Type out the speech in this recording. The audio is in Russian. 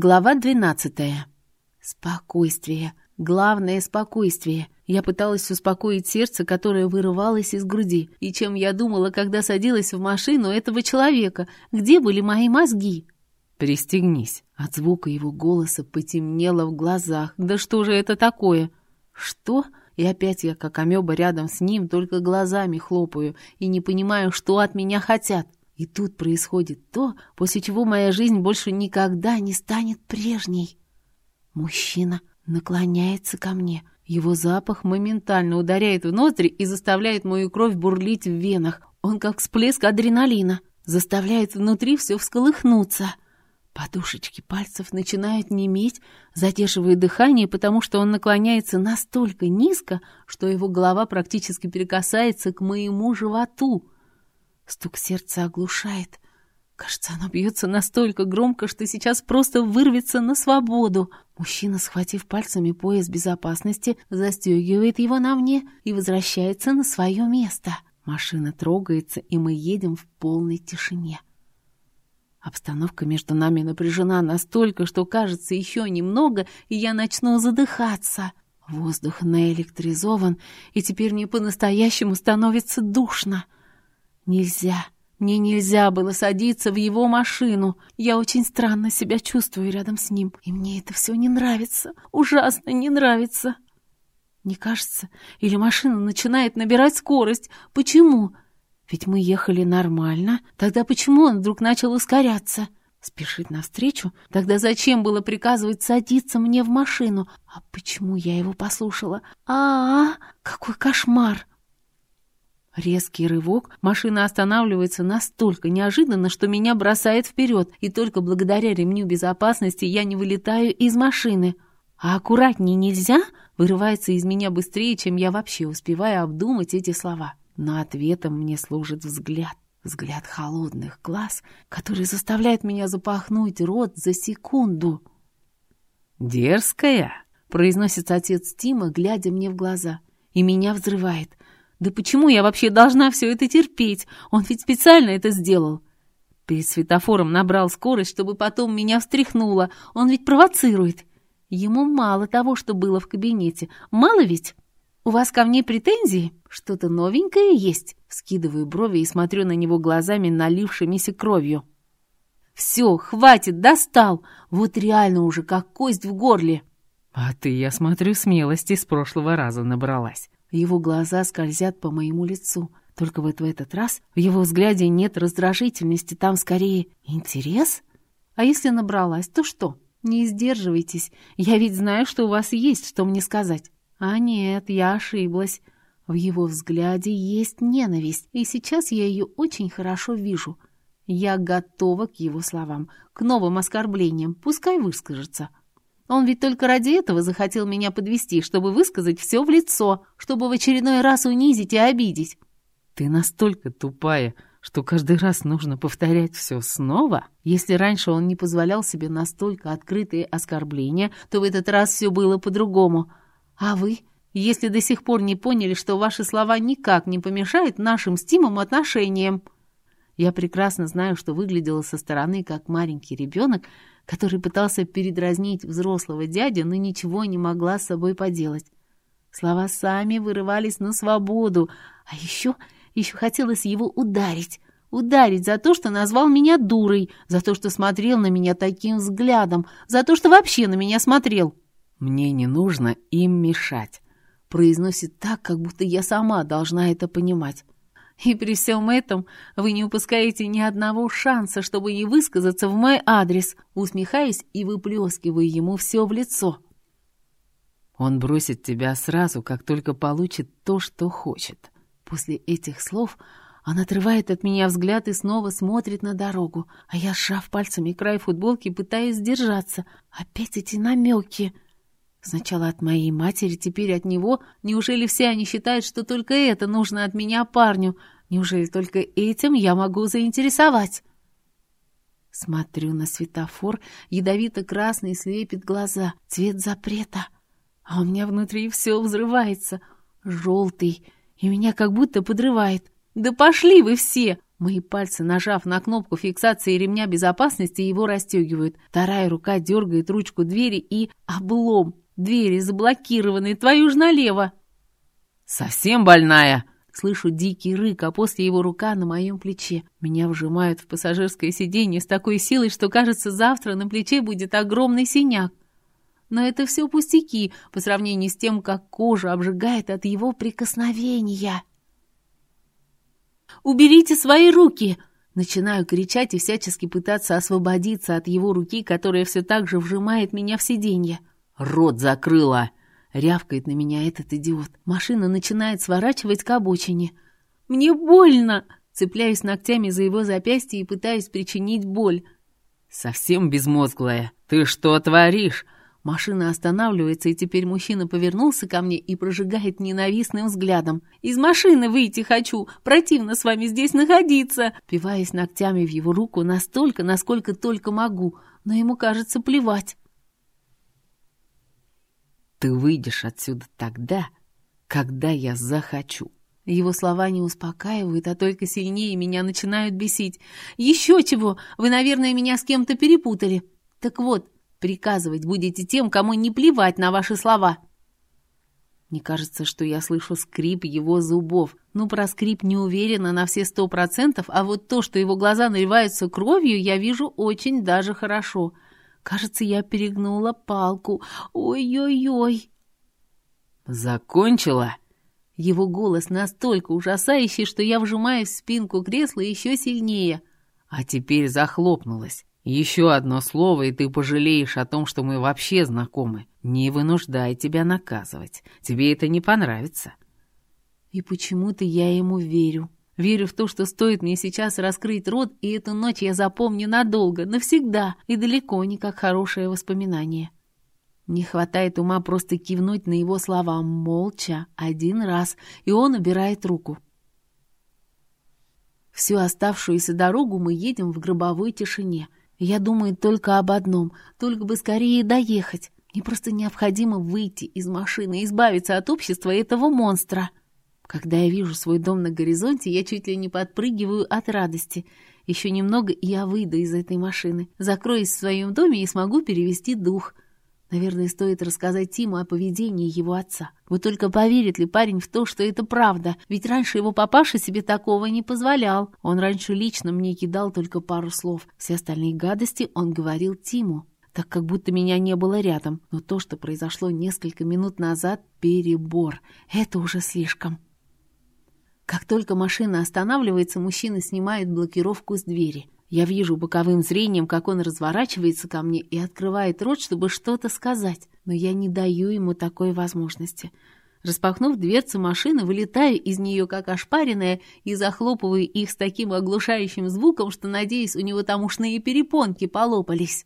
Глава двенадцатая. Спокойствие. Главное — спокойствие. Я пыталась успокоить сердце, которое вырывалось из груди. И чем я думала, когда садилась в машину этого человека? Где были мои мозги? «Пристегнись». От звука его голоса потемнело в глазах. «Да что же это такое?» «Что?» И опять я, как амеба рядом с ним, только глазами хлопаю и не понимаю, что от меня хотят. И тут происходит то, после чего моя жизнь больше никогда не станет прежней. Мужчина наклоняется ко мне. Его запах моментально ударяет в ноздри и заставляет мою кровь бурлить в венах. Он как всплеск адреналина, заставляет внутри все всколыхнуться. Подушечки пальцев начинают неметь, задерживая дыхание, потому что он наклоняется настолько низко, что его голова практически прикасается к моему животу. Стук сердца оглушает. Кажется, оно бьется настолько громко, что сейчас просто вырвется на свободу. Мужчина, схватив пальцами пояс безопасности, застегивает его на мне и возвращается на свое место. Машина трогается, и мы едем в полной тишине. Обстановка между нами напряжена настолько, что кажется еще немного, и я начну задыхаться. Воздух наэлектризован, и теперь мне по-настоящему становится душно. Нельзя, мне нельзя было садиться в его машину. Я очень странно себя чувствую рядом с ним, и мне это все не нравится, ужасно не нравится. Не кажется? Или машина начинает набирать скорость? Почему? Ведь мы ехали нормально. Тогда почему он вдруг начал ускоряться? Спешить навстречу? Тогда зачем было приказывать садиться мне в машину? А почему я его послушала? а а, -а какой кошмар! Резкий рывок, машина останавливается настолько неожиданно, что меня бросает вперед, и только благодаря ремню безопасности я не вылетаю из машины. А аккуратнее нельзя? Вырывается из меня быстрее, чем я вообще успеваю обдумать эти слова но ответом мне служит взгляд. Взгляд холодных глаз, который заставляет меня запахнуть рот за секунду. «Дерзкая!» — произносит отец Тима, глядя мне в глаза. И меня взрывает. «Да почему я вообще должна все это терпеть? Он ведь специально это сделал!» Перед светофором набрал скорость, чтобы потом меня встряхнуло. Он ведь провоцирует. Ему мало того, что было в кабинете. Мало ведь? «У вас ко мне претензии? Что-то новенькое есть?» Скидываю брови и смотрю на него глазами, налившимися кровью. «Все, хватит, достал! Вот реально уже как кость в горле!» «А ты, я смотрю, смелости с прошлого раза набралась». Его глаза скользят по моему лицу. Только вот в этот раз в его взгляде нет раздражительности, там скорее интерес. А если набралась, то что? Не сдерживайтесь. Я ведь знаю, что у вас есть, что мне сказать. А нет, я ошиблась. В его взгляде есть ненависть, и сейчас я ее очень хорошо вижу. Я готова к его словам, к новым оскорблениям, пускай выскажется. Он ведь только ради этого захотел меня подвести, чтобы высказать все в лицо, чтобы в очередной раз унизить и обидеть. Ты настолько тупая, что каждый раз нужно повторять все снова? Если раньше он не позволял себе настолько открытые оскорбления, то в этот раз все было по-другому — а вы, если до сих пор не поняли, что ваши слова никак не помешают нашим с Тимом отношениям? Я прекрасно знаю, что выглядела со стороны как маленький ребенок, который пытался передразнить взрослого дядю, но ничего не могла с собой поделать. Слова сами вырывались на свободу, а еще, еще хотелось его ударить. Ударить за то, что назвал меня дурой, за то, что смотрел на меня таким взглядом, за то, что вообще на меня смотрел. «Мне не нужно им мешать», — произносит так, как будто я сама должна это понимать. И при всем этом вы не упускаете ни одного шанса, чтобы не высказаться в мой адрес, усмехаясь и выплескивая ему все в лицо. Он бросит тебя сразу, как только получит то, что хочет. После этих слов он отрывает от меня взгляд и снова смотрит на дорогу, а я, сжав пальцами край футболки, пытаюсь сдержаться. Опять эти намеки. Сначала от моей матери, теперь от него. Неужели все они считают, что только это нужно от меня парню? Неужели только этим я могу заинтересовать? Смотрю на светофор, ядовито-красный слепит глаза, цвет запрета. А у меня внутри все взрывается, желтый, и меня как будто подрывает. «Да пошли вы все!» Мои пальцы, нажав на кнопку фиксации ремня безопасности, его расстегивают. Вторая рука дергает ручку двери и... Облом! Двери заблокированы, твою ж налево! «Совсем больная?» Слышу дикий рык, а после его рука на моем плече. Меня вжимают в пассажирское сиденье с такой силой, что, кажется, завтра на плече будет огромный синяк. Но это все пустяки по сравнению с тем, как кожа обжигает от его прикосновения. «Уберите свои руки!» Начинаю кричать и всячески пытаться освободиться от его руки, которая все так же вжимает меня в сиденье. «Рот закрыла!» Рявкает на меня этот идиот. Машина начинает сворачивать к обочине. «Мне больно!» Цепляюсь ногтями за его запястье и пытаюсь причинить боль. «Совсем безмозглая! Ты что творишь?» Машина останавливается, и теперь мужчина повернулся ко мне и прожигает ненавистным взглядом. «Из машины выйти хочу! Противно с вами здесь находиться!» Пиваясь ногтями в его руку настолько, насколько только могу, но ему кажется плевать. Ты выйдешь отсюда тогда, когда я захочу. Его слова не успокаивают, а только сильнее меня начинают бесить. «Еще чего! Вы, наверное, меня с кем-то перепутали. Так вот, приказывать будете тем, кому не плевать на ваши слова». Мне кажется, что я слышу скрип его зубов. Ну, про скрип не уверена на все сто процентов, а вот то, что его глаза наливаются кровью, я вижу очень даже хорошо — Кажется, я перегнула палку. Ой-ой-ой. Закончила? Его голос настолько ужасающий, что я вжимаюсь в спинку кресла еще сильнее. А теперь захлопнулась. Еще одно слово, и ты пожалеешь о том, что мы вообще знакомы. Не вынуждай тебя наказывать. Тебе это не понравится. И почему-то я ему верю. Верю в то, что стоит мне сейчас раскрыть рот, и эту ночь я запомню надолго, навсегда, и далеко не как хорошее воспоминание. Не хватает ума просто кивнуть на его слова молча, один раз, и он убирает руку. Всю оставшуюся дорогу мы едем в гробовой тишине. Я думаю только об одном, только бы скорее доехать. Мне просто необходимо выйти из машины, избавиться от общества этого монстра. Когда я вижу свой дом на горизонте, я чуть ли не подпрыгиваю от радости. Еще немного, и я выйду из этой машины. Закроюсь в своем доме и смогу перевести дух. Наверное, стоит рассказать Тиму о поведении его отца. Вот только поверит ли парень в то, что это правда? Ведь раньше его папаша себе такого не позволял. Он раньше лично мне кидал только пару слов. Все остальные гадости он говорил Тиму так как будто меня не было рядом. Но то, что произошло несколько минут назад, перебор. Это уже слишком. Как только машина останавливается, мужчина снимает блокировку с двери. Я вижу боковым зрением, как он разворачивается ко мне и открывает рот, чтобы что-то сказать, но я не даю ему такой возможности. Распахнув дверцу машины, вылетаю из нее как ошпаренная и захлопываю их с таким оглушающим звуком, что, надеюсь, у него там ушные перепонки полопались.